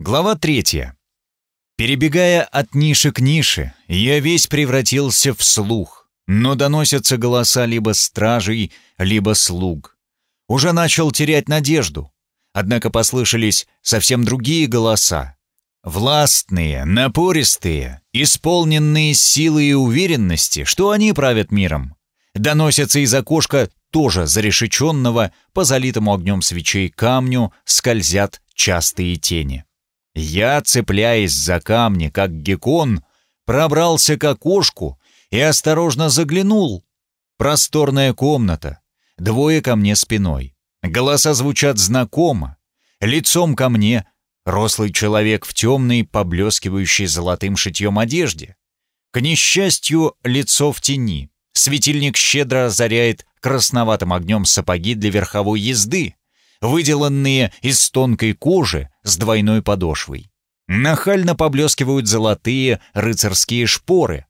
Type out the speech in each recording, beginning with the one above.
Глава третья. Перебегая от ниши к нише, я весь превратился в слух, но доносятся голоса либо стражей, либо слуг. Уже начал терять надежду, однако послышались совсем другие голоса. Властные, напористые, исполненные силы и уверенности, что они правят миром. Доносятся из окошка тоже зарешеченного, по залитому огнем свечей камню, скользят частые тени. Я, цепляясь за камни, как геккон, пробрался к окошку и осторожно заглянул. Просторная комната, двое ко мне спиной. Голоса звучат знакомо. Лицом ко мне рослый человек в темной, поблескивающей золотым шитьем одежде. К несчастью, лицо в тени. Светильник щедро озаряет красноватым огнем сапоги для верховой езды выделанные из тонкой кожи с двойной подошвой. Нахально поблескивают золотые рыцарские шпоры.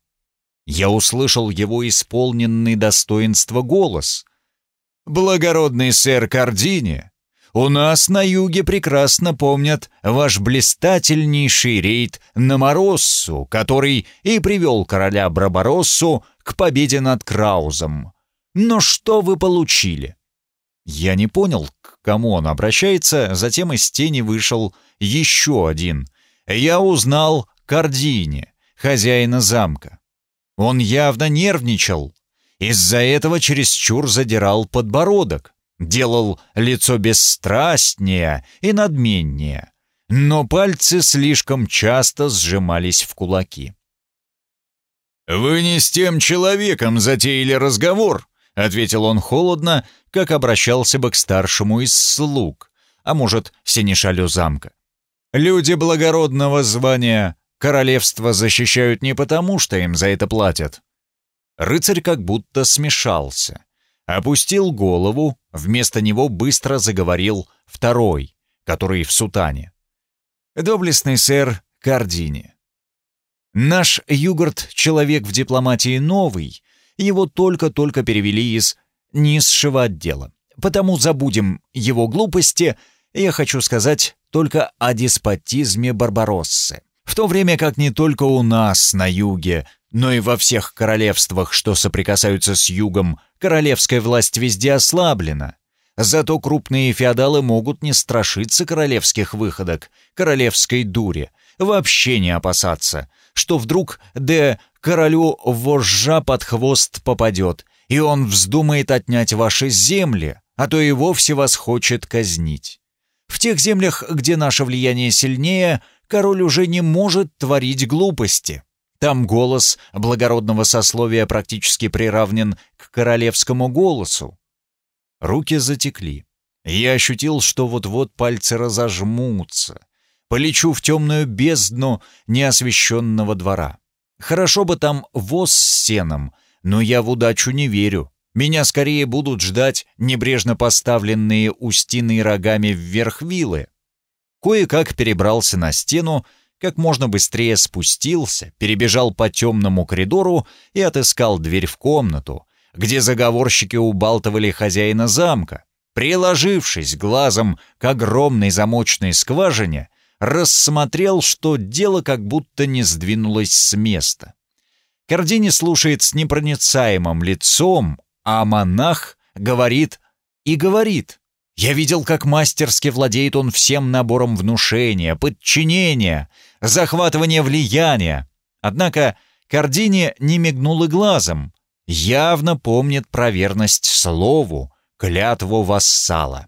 Я услышал его исполненный достоинства голос. «Благородный сэр Кардини, у нас на юге прекрасно помнят ваш блистательнейший рейд на Мороссу, который и привел короля Брабороссу к победе над Краузом. Но что вы получили? Я не понял, кому он обращается, затем из тени вышел еще один. Я узнал Кардини, хозяина замка. Он явно нервничал. Из-за этого чересчур задирал подбородок, делал лицо бесстрастнее и надменнее, но пальцы слишком часто сжимались в кулаки. «Вы не с тем человеком затеяли разговор», — ответил он холодно, как обращался бы к старшему из слуг, а может, синешалю замка. «Люди благородного звания королевство защищают не потому, что им за это платят». Рыцарь как будто смешался, опустил голову, вместо него быстро заговорил второй, который в сутане. «Доблестный сэр Кардини, Наш Югарт — человек в дипломатии новый, его только-только перевели из низшего отдела. Потому забудем его глупости, я хочу сказать только о деспотизме Барбароссы. В то время как не только у нас на юге, но и во всех королевствах, что соприкасаются с югом, королевская власть везде ослаблена. Зато крупные феодалы могут не страшиться королевских выходок, королевской дури, вообще не опасаться, что вдруг де королю вожжа под хвост попадет, и он вздумает отнять ваши земли, а то и вовсе вас хочет казнить. В тех землях, где наше влияние сильнее, король уже не может творить глупости. Там голос благородного сословия практически приравнен к королевскому голосу. Руки затекли. Я ощутил, что вот-вот пальцы разожмутся. Полечу в темную бездну неосвещенного двора. Хорошо бы там воз с сеном, но я в удачу не верю. Меня скорее будут ждать небрежно поставленные устиной рогами вверх вилы. Кое-как перебрался на стену, как можно быстрее спустился, перебежал по темному коридору и отыскал дверь в комнату, где заговорщики убалтывали хозяина замка. Приложившись глазом к огромной замочной скважине, рассмотрел, что дело как будто не сдвинулось с места. Кардини слушает с непроницаемым лицом, а монах говорит и говорит. Я видел, как мастерски владеет он всем набором внушения, подчинения, захватывания влияния. Однако Кардини не мигнул и глазом, явно помнит про верность слову, клятву вассала.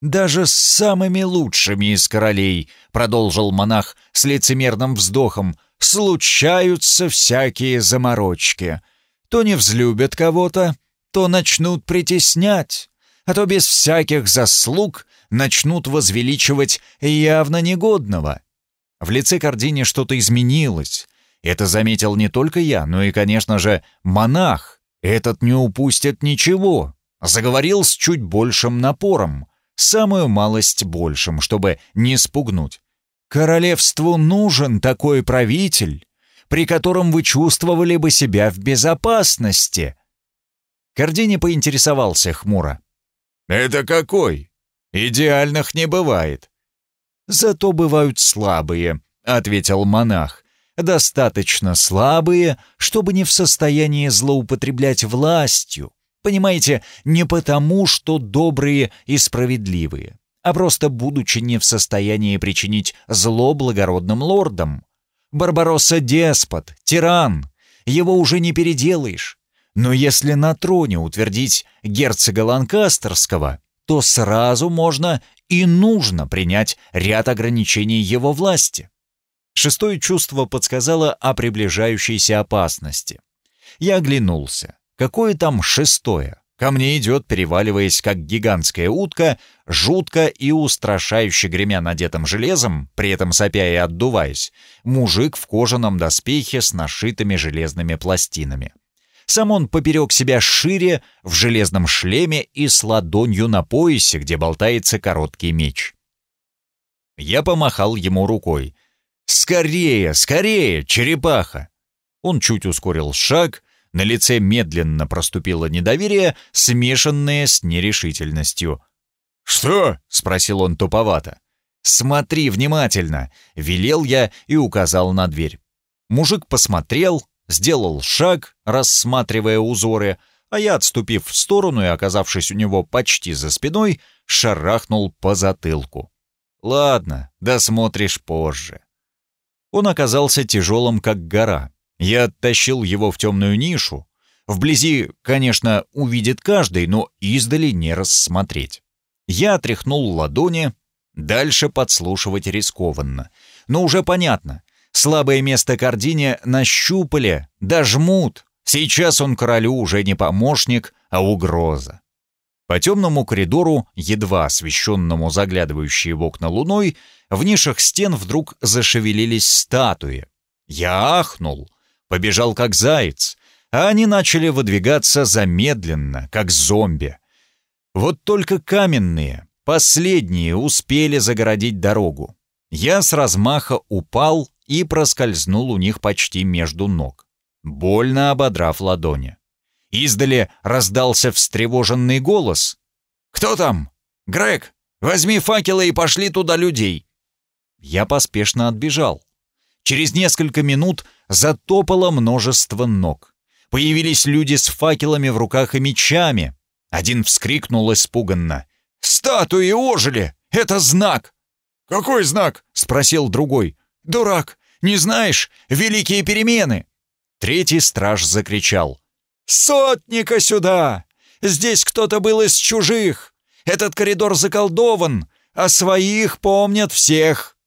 «Даже с самыми лучшими из королей», — продолжил монах с лицемерным вздохом, — случаются всякие заморочки. То не взлюбят кого-то, то начнут притеснять, а то без всяких заслуг начнут возвеличивать явно негодного. В лице Кардини что-то изменилось. Это заметил не только я, но и, конечно же, монах. Этот не упустит ничего. Заговорил с чуть большим напором, самую малость большим, чтобы не спугнуть. Королевству нужен такой правитель, при котором вы чувствовали бы себя в безопасности. Кардини поинтересовался хмуро. «Это какой? Идеальных не бывает. «Зато бывают слабые», — ответил монах. «Достаточно слабые, чтобы не в состоянии злоупотреблять властью. Понимаете, не потому, что добрые и справедливые, а просто будучи не в состоянии причинить зло благородным лордам. Барбаросса — деспот, тиран, его уже не переделаешь. Но если на троне утвердить герцога Ланкастерского, то сразу можно и нужно принять ряд ограничений его власти. Шестое чувство подсказало о приближающейся опасности. Я оглянулся. Какое там шестое? Ко мне идет, переваливаясь, как гигантская утка, жутко и устрашающе гремя надетым железом, при этом сопя и отдуваясь, мужик в кожаном доспехе с нашитыми железными пластинами. Сам он поперек себя шире, в железном шлеме и с ладонью на поясе, где болтается короткий меч. Я помахал ему рукой. «Скорее, скорее, черепаха!» Он чуть ускорил шаг, на лице медленно проступило недоверие, смешанное с нерешительностью. «Что?» — спросил он туповато. «Смотри внимательно!» — велел я и указал на дверь. Мужик посмотрел, сделал шаг, рассматривая узоры, а я, отступив в сторону и оказавшись у него почти за спиной, шарахнул по затылку. «Ладно, досмотришь позже». Он оказался тяжелым, как гора. Я оттащил его в темную нишу. Вблизи, конечно, увидит каждый, но издали не рассмотреть. Я отряхнул ладони, дальше подслушивать рискованно. Но уже понятно, слабое место Кардине нащупали, дожмут. Сейчас он королю уже не помощник, а угроза. По темному коридору, едва освещенному заглядывающей в окна луной, в нишах стен вдруг зашевелились статуи. Я ахнул — побежал как заяц, а они начали выдвигаться замедленно, как зомби. Вот только каменные, последние, успели загородить дорогу. Я с размаха упал и проскользнул у них почти между ног, больно ободрав ладони. Издали раздался встревоженный голос. «Кто там? Грег, возьми факелы и пошли туда людей!» Я поспешно отбежал. Через несколько минут затопало множество ног. Появились люди с факелами в руках и мечами. Один вскрикнул испуганно. «Статуи ожили! Это знак!» «Какой знак?» — спросил другой. «Дурак! Не знаешь? Великие перемены!» Третий страж закричал. «Сотника сюда! Здесь кто-то был из чужих! Этот коридор заколдован, а своих помнят всех!»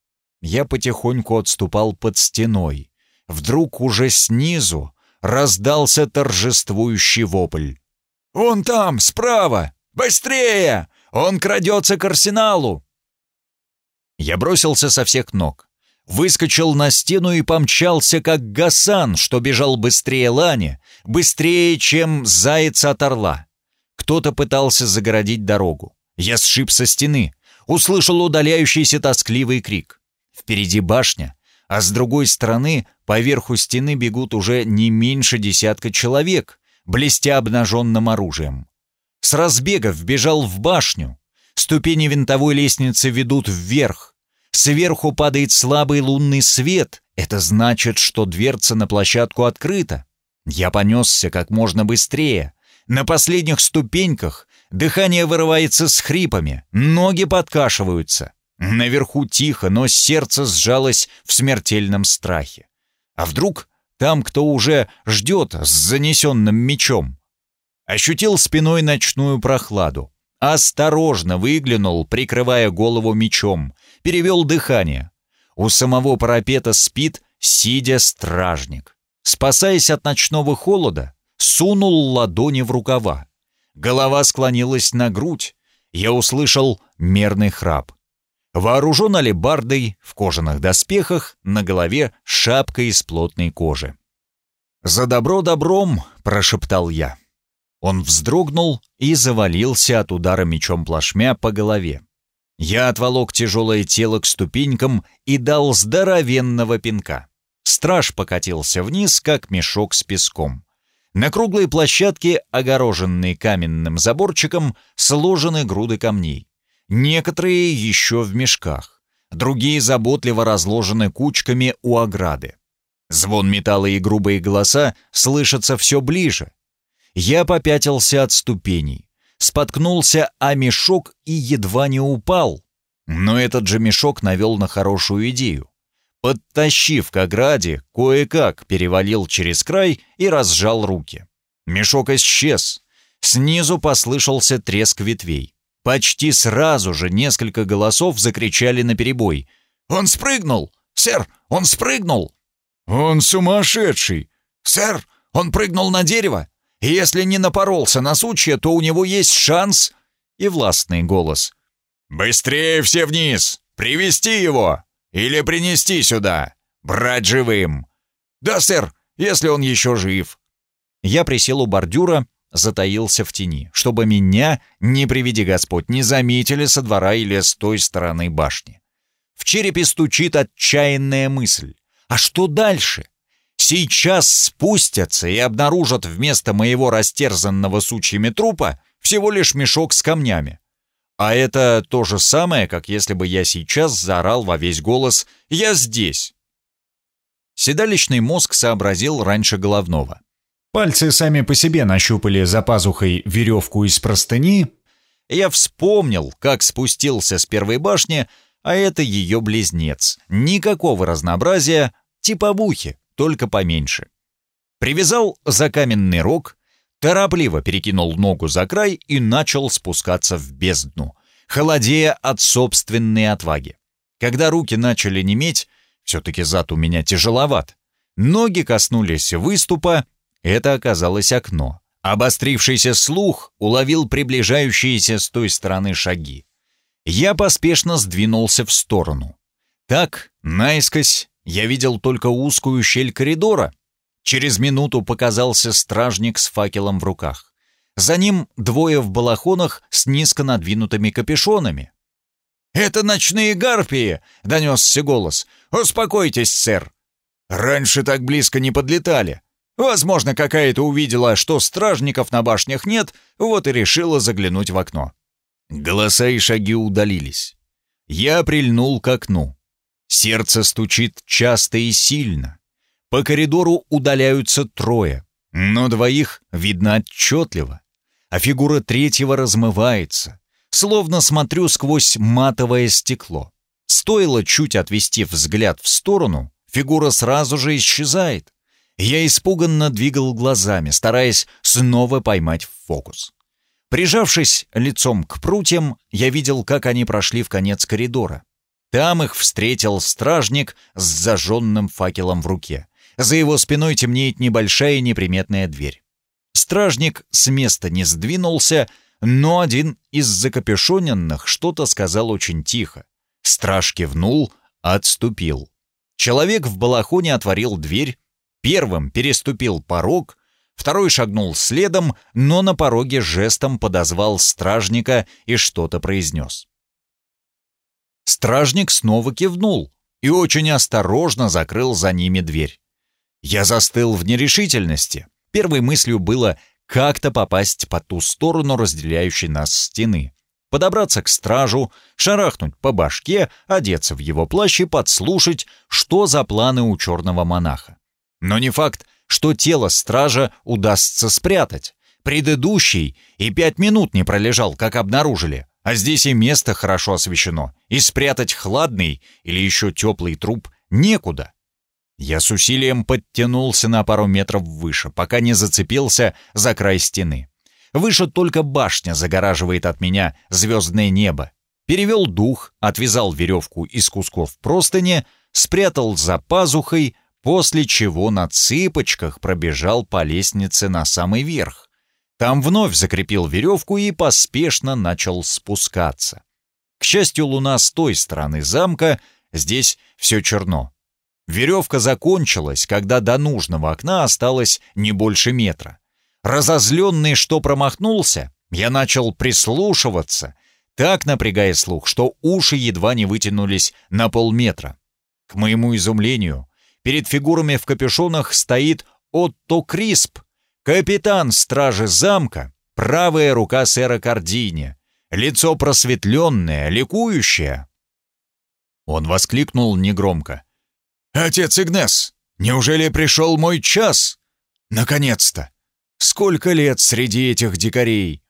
Я потихоньку отступал под стеной. Вдруг уже снизу раздался торжествующий вопль. «Вон там, справа! Быстрее! Он крадется к арсеналу!» Я бросился со всех ног, выскочил на стену и помчался, как Гасан, что бежал быстрее Лани, быстрее, чем заяц от орла. Кто-то пытался загородить дорогу. Я сшиб со стены, услышал удаляющийся тоскливый крик. Впереди башня, а с другой стороны по верху стены бегут уже не меньше десятка человек, блестя обнаженным оружием. С разбега вбежал в башню. Ступени винтовой лестницы ведут вверх. Сверху падает слабый лунный свет. Это значит, что дверца на площадку открыта. Я понесся как можно быстрее. На последних ступеньках дыхание вырывается с хрипами, ноги подкашиваются. Наверху тихо, но сердце сжалось в смертельном страхе. А вдруг там кто уже ждет с занесенным мечом? Ощутил спиной ночную прохладу. Осторожно выглянул, прикрывая голову мечом. Перевел дыхание. У самого парапета спит, сидя стражник. Спасаясь от ночного холода, сунул ладони в рукава. Голова склонилась на грудь. Я услышал мерный храп. Вооружен алебардой, в кожаных доспехах, на голове шапка из плотной кожи. «За добро добром!» — прошептал я. Он вздрогнул и завалился от удара мечом плашмя по голове. Я отволок тяжелое тело к ступенькам и дал здоровенного пинка. Страж покатился вниз, как мешок с песком. На круглой площадке, огороженной каменным заборчиком, сложены груды камней. Некоторые еще в мешках. другие заботливо разложены кучками у ограды. Звон металла и грубые голоса слышатся все ближе. Я попятился от ступеней, споткнулся о мешок и едва не упал. Но этот же мешок навел на хорошую идею. Подтащив к ограде, кое-как перевалил через край и разжал руки. Мешок исчез. Снизу послышался треск ветвей. Почти сразу же несколько голосов закричали наперебой. «Он спрыгнул! Сэр, он спрыгнул!» «Он сумасшедший!» «Сэр, он прыгнул на дерево! И если не напоролся на сучья, то у него есть шанс...» И властный голос. «Быстрее все вниз! Привести его! Или принести сюда! Брать живым!» «Да, сэр, если он еще жив!» Я присел у бордюра, затаился в тени, чтобы меня, не приведи Господь, не заметили со двора или с той стороны башни. В черепе стучит отчаянная мысль. А что дальше? Сейчас спустятся и обнаружат вместо моего растерзанного сучьями трупа всего лишь мешок с камнями. А это то же самое, как если бы я сейчас заорал во весь голос «Я здесь!». Седалищный мозг сообразил раньше головного. Пальцы сами по себе нащупали за пазухой веревку из простыни. Я вспомнил, как спустился с первой башни, а это ее близнец. Никакого разнообразия, типа бухи, только поменьше. Привязал за каменный рог, торопливо перекинул ногу за край и начал спускаться в бездну, холодея от собственной отваги. Когда руки начали неметь, все-таки зад у меня тяжеловат, ноги коснулись выступа, это оказалось окно. Обострившийся слух уловил приближающиеся с той стороны шаги. Я поспешно сдвинулся в сторону. Так, наискось, я видел только узкую щель коридора. Через минуту показался стражник с факелом в руках. За ним двое в балахонах с низко надвинутыми капюшонами. «Это ночные гарпии!» — донесся голос. «Успокойтесь, сэр!» «Раньше так близко не подлетали. Возможно, какая-то увидела, что стражников на башнях нет, вот и решила заглянуть в окно. Голоса и шаги удалились. Я прильнул к окну. Сердце стучит часто и сильно. По коридору удаляются трое, но двоих видно отчетливо, а фигура третьего размывается, словно смотрю сквозь матовое стекло. Стоило чуть отвести взгляд в сторону, фигура сразу же исчезает. Я испуганно двигал глазами, стараясь снова поймать в фокус. Прижавшись лицом к прутьям, я видел, как они прошли в конец коридора. Там их встретил стражник с зажженным факелом в руке. За его спиной темнеет небольшая неприметная дверь. Стражник с места не сдвинулся, но один из закапюшоненных что-то сказал очень тихо. Страж кивнул, отступил. Человек в балахоне отворил дверь, Первым переступил порог, второй шагнул следом, но на пороге жестом подозвал стражника и что-то произнес. Стражник снова кивнул и очень осторожно закрыл за ними дверь. Я застыл в нерешительности. Первой мыслью было как-то попасть по ту сторону разделяющей нас стены, подобраться к стражу, шарахнуть по башке, одеться в его плащ и подслушать, что за планы у черного монаха. Но не факт, что тело стража удастся спрятать. Предыдущий и пять минут не пролежал, как обнаружили, а здесь и место хорошо освещено, и спрятать хладный или еще теплый труп некуда. Я с усилием подтянулся на пару метров выше, пока не зацепился за край стены. Выше только башня загораживает от меня звездное небо. Перевел дух, отвязал веревку из кусков простыни, спрятал за пазухой, после чего на цыпочках пробежал по лестнице на самый верх. Там вновь закрепил веревку и поспешно начал спускаться. К счастью, луна с той стороны замка, здесь все черно. Веревка закончилась, когда до нужного окна осталось не больше метра. Разозленный, что промахнулся, я начал прислушиваться, так напрягая слух, что уши едва не вытянулись на полметра. К моему изумлению, Перед фигурами в капюшонах стоит Отто Крисп, капитан стражи замка, правая рука сэра Кардини, лицо просветленное, ликующее. Он воскликнул негромко. «Отец Игнес, неужели пришел мой час? Наконец-то! Сколько лет среди этих дикарей!»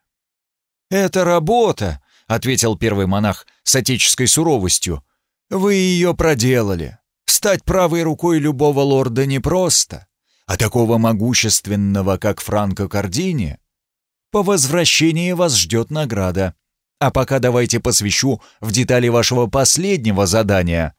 «Это работа», — ответил первый монах с отеческой суровостью. «Вы ее проделали. Стать правой рукой любого лорда непросто, а такого могущественного, как Франко Кардини, по возвращении вас ждет награда. А пока давайте посвящу в детали вашего последнего задания».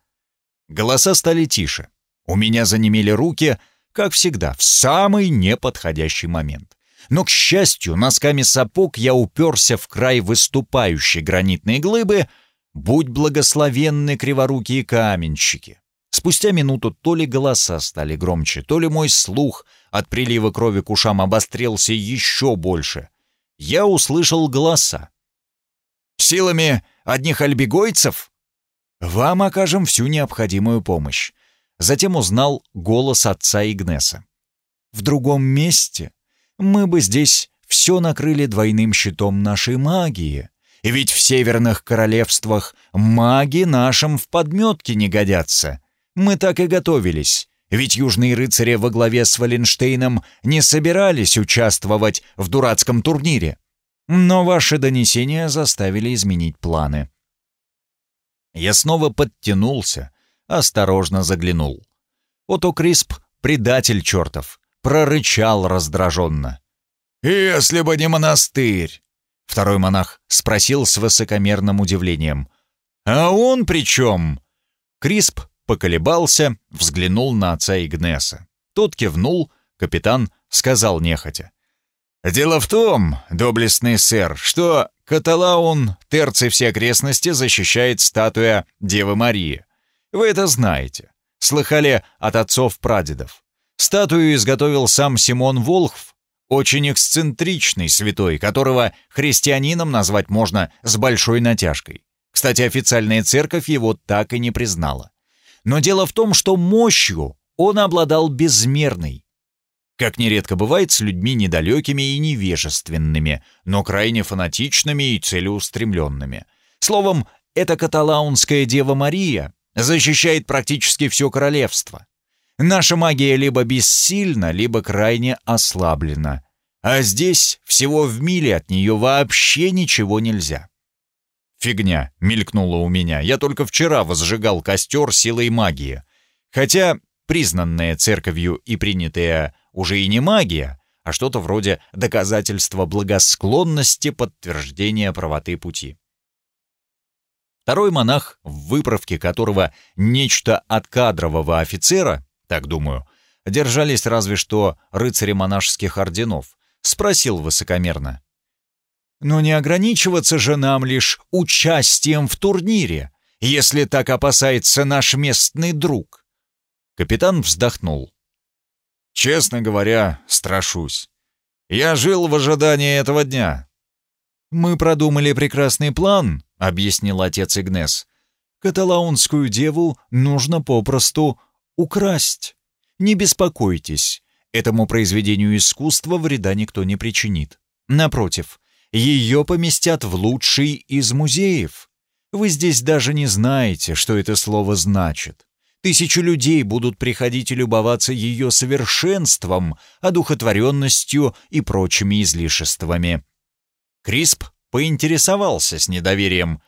Голоса стали тише. У меня занемели руки, как всегда, в самый неподходящий момент. Но, к счастью, носками сапог я уперся в край выступающей гранитной глыбы, будь благословенны криворукие каменщики. Спустя минуту то ли голоса стали громче, то ли мой слух от прилива крови к ушам обострился еще больше. Я услышал голоса. Силами одних альбегойцев? Вам окажем всю необходимую помощь. Затем узнал голос отца Игнеса. В другом месте мы бы здесь все накрыли двойным щитом нашей магии. Ведь в северных королевствах маги нашим в подметке не годятся. Мы так и готовились. Ведь южные рыцари во главе с Валенштейном не собирались участвовать в дурацком турнире. Но ваши донесения заставили изменить планы. Я снова подтянулся, осторожно заглянул. Ото Крисп, предатель чертов, прорычал раздраженно. «Если бы не монастырь!» Второй монах спросил с высокомерным удивлением. «А он при чем?» Крисп поколебался, взглянул на отца Игнеса. Тот кивнул, капитан сказал нехотя. «Дело в том, доблестный сэр, что Каталаун, терций все окрестности, защищает статуя Девы Марии. Вы это знаете. Слыхали от отцов-прадедов. Статую изготовил сам Симон Волхв, очень эксцентричный святой, которого христианином назвать можно с большой натяжкой. Кстати, официальная церковь его так и не признала. Но дело в том, что мощью он обладал безмерной, как нередко бывает с людьми недалекими и невежественными, но крайне фанатичными и целеустремленными. Словом, эта каталаунская Дева Мария защищает практически все королевство. Наша магия либо бессильна, либо крайне ослаблена. А здесь всего в миле от нее вообще ничего нельзя. «Фигня», — мелькнула у меня. «Я только вчера возжигал костер силой магии. Хотя признанная церковью и принятая уже и не магия, а что-то вроде доказательства благосклонности, подтверждения правоты пути. Второй монах, в выправке которого нечто от кадрового офицера, так думаю, держались разве что рыцари монашеских орденов, спросил высокомерно. «Но не ограничиваться же нам лишь участием в турнире, если так опасается наш местный друг». Капитан вздохнул. Честно говоря, страшусь. Я жил в ожидании этого дня. «Мы продумали прекрасный план», — объяснил отец Игнес. «Каталаунскую деву нужно попросту украсть. Не беспокойтесь, этому произведению искусства вреда никто не причинит. Напротив, ее поместят в лучший из музеев. Вы здесь даже не знаете, что это слово значит. Тысячи людей будут приходить и любоваться ее совершенством, одухотворенностью и прочими излишествами. Крисп поинтересовался с недоверием.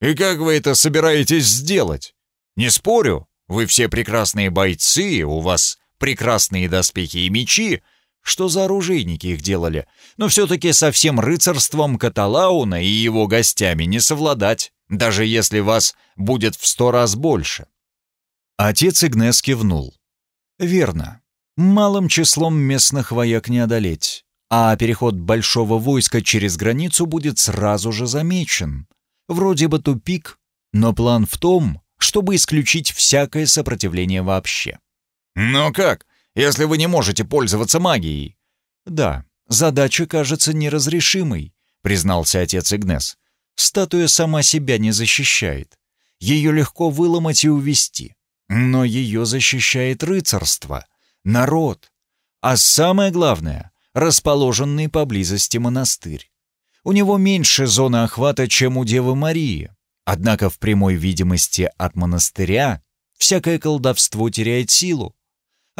«И как вы это собираетесь сделать? Не спорю, вы все прекрасные бойцы, у вас прекрасные доспехи и мечи. Что за оружейники их делали? Но все-таки со всем рыцарством Каталауна и его гостями не совладать, даже если вас будет в сто раз больше. Отец Игнес кивнул. «Верно. Малым числом местных вояк не одолеть, а переход большого войска через границу будет сразу же замечен. Вроде бы тупик, но план в том, чтобы исключить всякое сопротивление вообще». «Но как, если вы не можете пользоваться магией?» «Да, задача кажется неразрешимой», — признался отец Игнес. «Статуя сама себя не защищает. Ее легко выломать и увести. Но ее защищает рыцарство, народ, а самое главное — расположенный поблизости монастырь. У него меньше зоны охвата, чем у Девы Марии, Однако в прямой видимости от монастыря всякое колдовство теряет силу.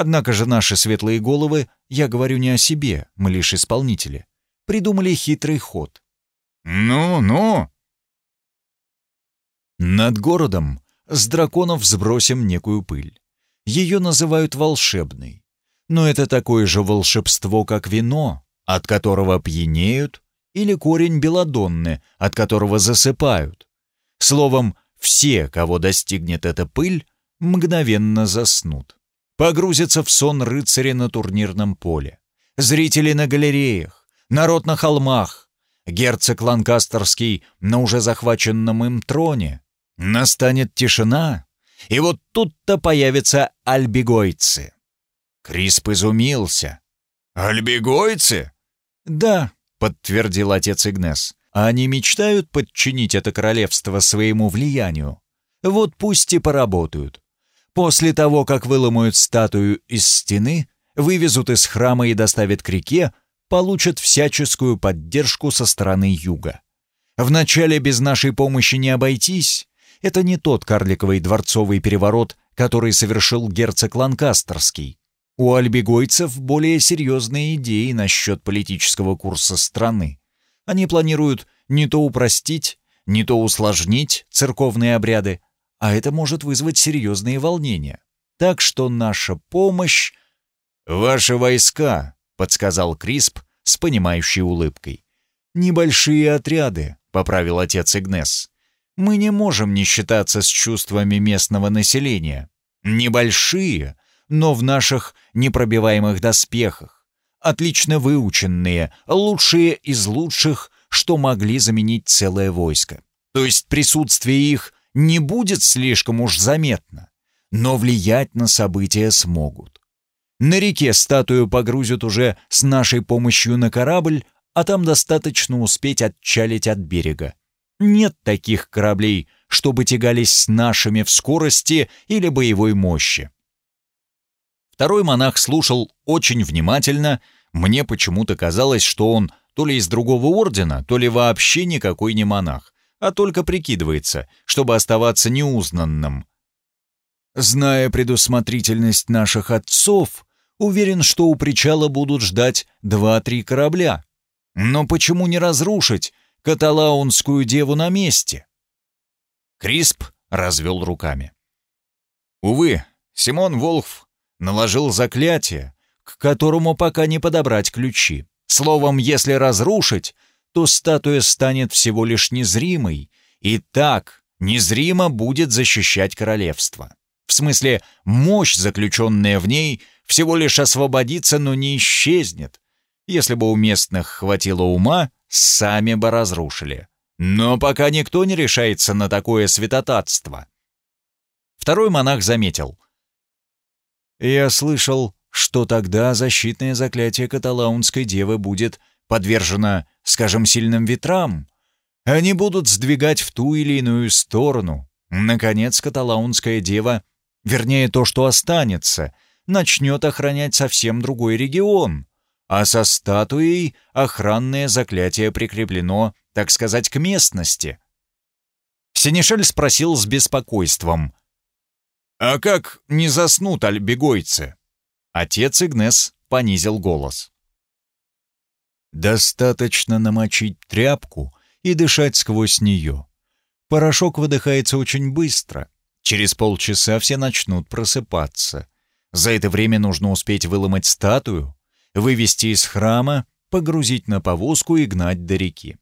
Однако же наши светлые головы, я говорю не о себе, мы лишь исполнители, придумали хитрый ход. «Ну, ну!» Над городом с драконов сбросим некую пыль. Ее называют волшебной. Но это такое же волшебство, как вино, от которого пьянеют, или корень белодонны, от которого засыпают. Словом, все, кого достигнет эта пыль, мгновенно заснут. Погрузятся в сон рыцари на турнирном поле, зрители на галереях, народ на холмах, герцог Ланкастерский на уже захваченном им троне. Настанет тишина, и вот тут-то появятся альбегойцы. Крисп изумился. «Альбегойцы?» «Да», — подтвердил отец Игнес. Они мечтают подчинить это королевство своему влиянию. Вот пусть и поработают. После того, как выломают статую из стены, вывезут из храма и доставят к реке, получат всяческую поддержку со стороны юга. Вначале без нашей помощи не обойтись. Это не тот карликовый дворцовый переворот, который совершил герцог Ланкастерский. У альбегойцев более серьезные идеи насчет политического курса страны. Они планируют не то упростить, не то усложнить церковные обряды, а это может вызвать серьезные волнения. Так что наша помощь... «Ваши войска», — подсказал Крисп с понимающей улыбкой. «Небольшие отряды», — поправил отец Игнес. «Мы не можем не считаться с чувствами местного населения. Небольшие, но в наших непробиваемых доспехах отлично выученные, лучшие из лучших, что могли заменить целое войско. То есть присутствие их не будет слишком уж заметно, но влиять на события смогут. На реке статую погрузят уже с нашей помощью на корабль, а там достаточно успеть отчалить от берега. Нет таких кораблей, чтобы тягались с нашими в скорости или боевой мощи. Второй монах слушал очень внимательно. Мне почему-то казалось, что он то ли из другого ордена, то ли вообще никакой не монах, а только прикидывается, чтобы оставаться неузнанным. Зная предусмотрительность наших отцов, уверен, что у причала будут ждать два-три корабля. Но почему не разрушить каталаунскую деву на месте? Крисп развел руками. Увы, Симон Волф наложил заклятие, к которому пока не подобрать ключи. Словом, если разрушить, то статуя станет всего лишь незримой, и так незримо будет защищать королевство. В смысле, мощь, заключенная в ней, всего лишь освободится, но не исчезнет. Если бы у местных хватило ума, сами бы разрушили. Но пока никто не решается на такое святотатство. Второй монах заметил. Я слышал, что тогда защитное заклятие каталаунской девы будет подвержено, скажем, сильным ветрам. Они будут сдвигать в ту или иную сторону. Наконец, каталаунская дева, вернее, то, что останется, начнет охранять совсем другой регион. А со статуей охранное заклятие прикреплено, так сказать, к местности. Синишель спросил с беспокойством. «А как не заснут альбегойцы?» Отец Игнес понизил голос. «Достаточно намочить тряпку и дышать сквозь нее. Порошок выдыхается очень быстро. Через полчаса все начнут просыпаться. За это время нужно успеть выломать статую, вывести из храма, погрузить на повозку и гнать до реки.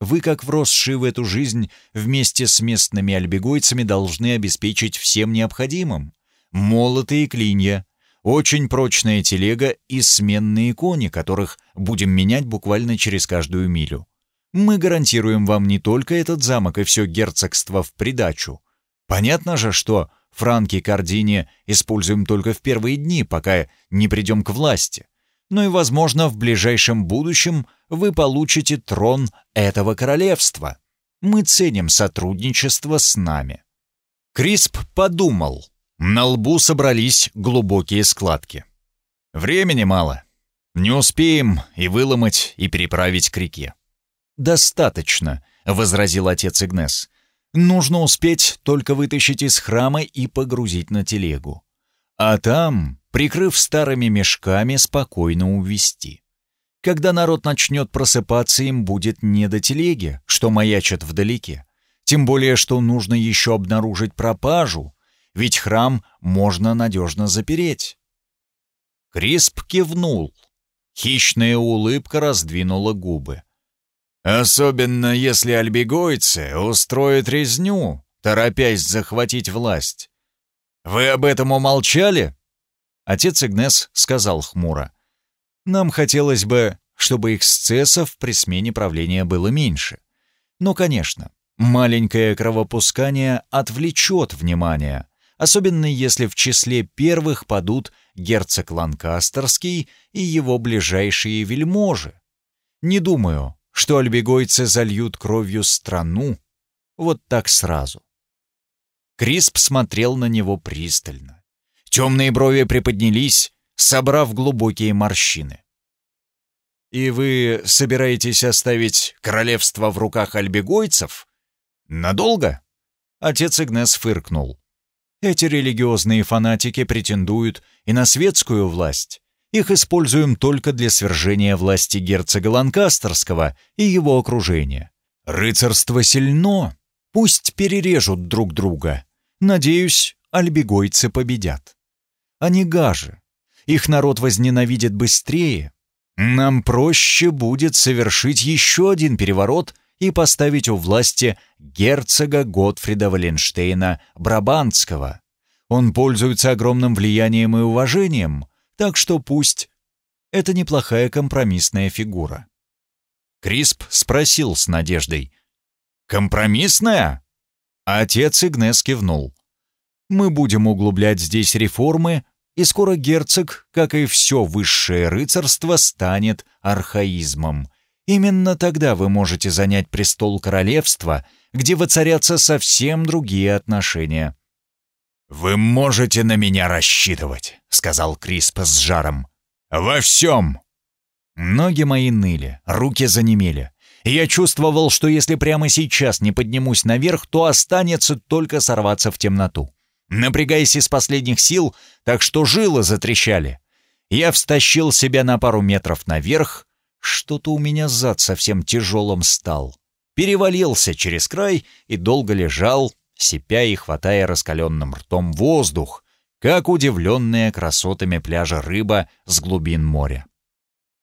Вы, как вросшие в эту жизнь, вместе с местными альбегойцами должны обеспечить всем необходимым. Молоты и клинья, очень прочная телега и сменные кони, которых будем менять буквально через каждую милю. Мы гарантируем вам не только этот замок и все герцогство в придачу. Понятно же, что франки Кардини используем только в первые дни, пока не придем к власти но и, возможно, в ближайшем будущем вы получите трон этого королевства. Мы ценим сотрудничество с нами». Крисп подумал. На лбу собрались глубокие складки. «Времени мало. Не успеем и выломать, и переправить к реке». «Достаточно», — возразил отец Игнес. Нужно успеть только вытащить из храма и погрузить на телегу. А там, прикрыв старыми мешками, спокойно увести. Когда народ начнет просыпаться, им будет не до телеги, что маячат вдалеке. Тем более, что нужно еще обнаружить пропажу, ведь храм можно надежно запереть. Крисп кивнул. Хищная улыбка раздвинула губы. Особенно если альбегойцы устроят резню, торопясь захватить власть. «Вы об этом умолчали?» Отец Игнес сказал хмуро. «Нам хотелось бы, чтобы эксцессов при смене правления было меньше. Но, конечно, маленькое кровопускание отвлечет внимание, особенно если в числе первых падут герцог Ланкастерский и его ближайшие вельможи. Не думаю, что альбегойцы зальют кровью страну вот так сразу. Крисп смотрел на него пристально. Темные брови приподнялись, собрав глубокие морщины. «И вы собираетесь оставить королевство в руках альбегойцев? Надолго?» Отец Игнес фыркнул. «Эти религиозные фанатики претендуют и на светскую власть, их используем только для свержения власти герцога Ланкастерского и его окружения. Рыцарство сильно, пусть перережут друг друга. Надеюсь, альбегойцы победят. Они гажи. Их народ возненавидит быстрее. Нам проще будет совершить еще один переворот и поставить у власти герцога Готфрида Валенштейна Брабантского. Он пользуется огромным влиянием и уважением, так что пусть. Это неплохая компромиссная фигура. Крисп спросил с надеждой. «Компромиссная?» Отец Игнес кивнул. «Мы будем углублять здесь реформы, и скоро герцог, как и все высшее рыцарство, станет архаизмом. Именно тогда вы можете занять престол королевства, где воцарятся совсем другие отношения. «Вы можете на меня рассчитывать», — сказал Крисп с жаром. «Во всем!» Ноги мои ныли, руки занемели. я чувствовал, что если прямо сейчас не поднимусь наверх, то останется только сорваться в темноту. Напрягаясь из последних сил, так что жилы затрещали. Я встащил себя на пару метров наверх. Что-то у меня зад совсем тяжелым стал. Перевалился через край и долго лежал, сипя и хватая раскаленным ртом воздух, как удивленная красотами пляжа рыба с глубин моря.